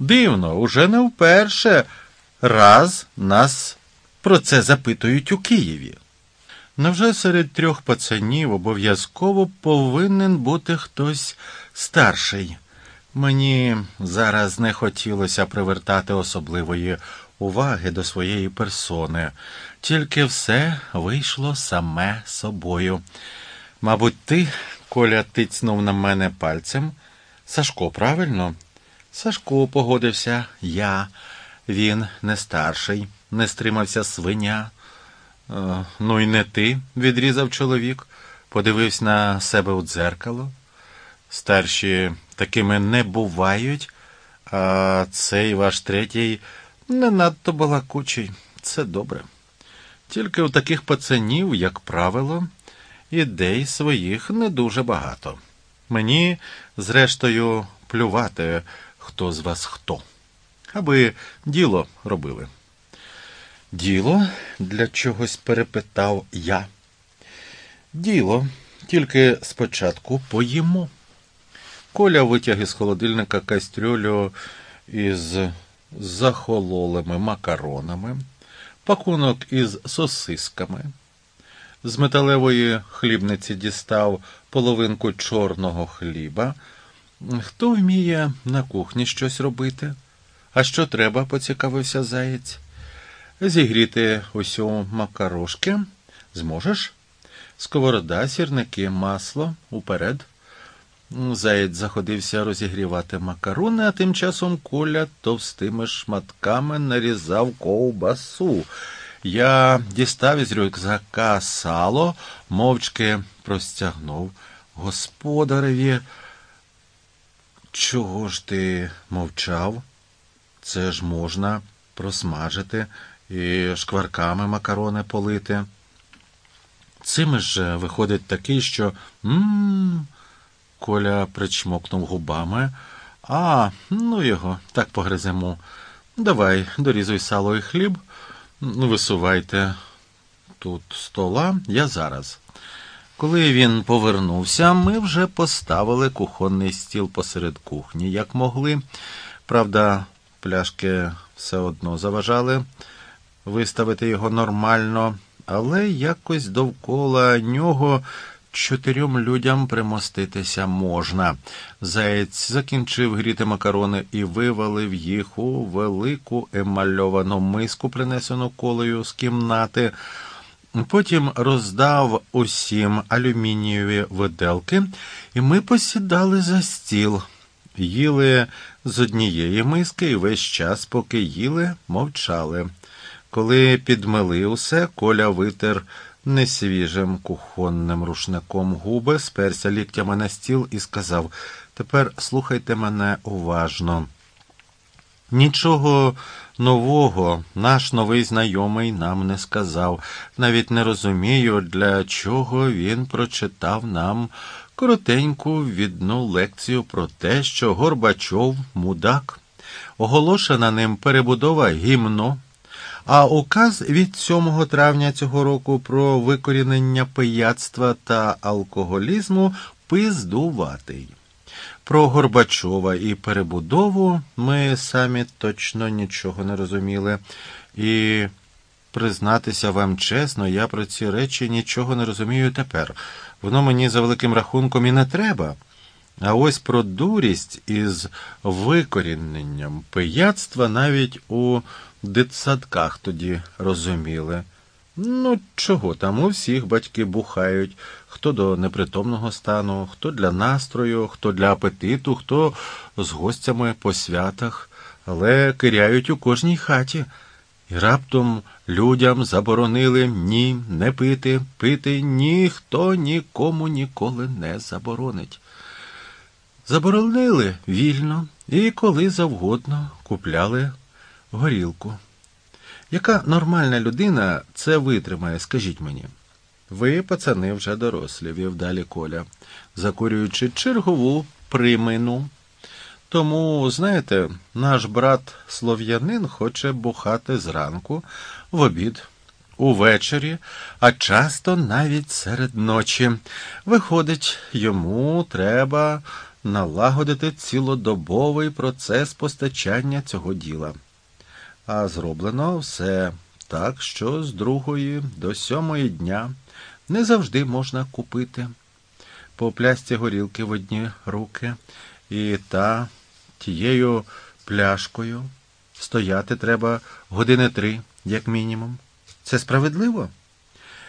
Дивно, уже не вперше раз нас про це запитують у Києві. Невже серед трьох пацанів обов'язково повинен бути хтось старший? Мені зараз не хотілося привертати особливої уваги до своєї персони, тільки все вийшло саме собою. Мабуть, ти, Коля тицнув на мене пальцем. Сашко, правильно? Сашко погодився я. Він не старший, не стримався свиня. «Е, Ну, і не ти, відрізав чоловік, подивився на себе у дзеркало. Старші такими не бувають, а цей ваш третій не надто балакучий. Це добре. Тільки у таких пацанів, як правило, ідей своїх не дуже багато. Мені, зрештою, плювати, хто з вас хто, аби діло робили. Діло для чогось перепитав я. Діло, тільки спочатку поїмо. Коля витяг із холодильника кастрюлю із захололими макаронами, пакунок із сосисками. З металевої хлібниці дістав половинку чорного хліба. Хто вміє на кухні щось робити? А що треба? поцікавився заєць. Зігріти усю макарошки зможеш? Сковорода, сірники, масло уперед. Заєць заходився розігрівати макарони, а тим часом Коля товстими шматками нарізав ковбасу. Я дістав із рюкзака сало, мовчки простягнув господареві. Чого ж ти мовчав? Це ж можна просмажити і шкварками макарони полити. Цими ж виходить такий, що м Коля причмокнув губами. А, ну його, так погриземо. Давай, дорізуй сало і хліб, висувайте тут стола, я зараз. Коли він повернувся, ми вже поставили кухонний стіл посеред кухні, як могли. Правда, пляшки все одно заважали виставити його нормально, але якось довкола нього чотирьом людям примоститися можна. Заєць закінчив гріти макарони і вивалив їх у велику емальовану миску, принесену колею з кімнати. Потім роздав усім алюмінієві виделки, і ми посідали за стіл, їли з однієї миски і весь час, поки їли, мовчали. Коли підмили усе, коля витер несвіжим кухонним рушником губи, сперся ліктями на стіл і сказав Тепер слухайте мене уважно. Нічого нового наш новий знайомий нам не сказав. Навіть не розумію, для чого він прочитав нам коротеньку відну лекцію про те, що Горбачов мудак, оголошена ним перебудова гімно. А указ від 7 травня цього року про викорінення пияцтва та алкоголізму пиздуватий. Про Горбачова і перебудову ми самі точно нічого не розуміли, і, признатися вам чесно, я про ці речі нічого не розумію тепер. Воно мені за великим рахунком і не треба. А ось про дурість із викоріненням пияцтва навіть у дитсадках тоді розуміли. Ну, чого там у всіх батьки бухають, хто до непритомного стану, хто для настрою, хто для апетиту, хто з гостями по святах, але киряють у кожній хаті. І раптом людям заборонили ні не пити, пити ніхто нікому ніколи не заборонить. Заборонили вільно і коли завгодно купляли горілку. Яка нормальна людина це витримає, скажіть мені? Ви, пацани, вже дорослі, вів далі Коля, закурюючи чергову примину. Тому, знаєте, наш брат слов'янин хоче бухати зранку, в обід, увечері, а часто навіть серед ночі. Виходить, йому треба налагодити цілодобовий процес постачання цього діла. А зроблено все так, що з другої до сьомої дня не завжди можна купити по плясці горілки в одні руки, і та тією пляшкою стояти треба години три, як мінімум. Це справедливо?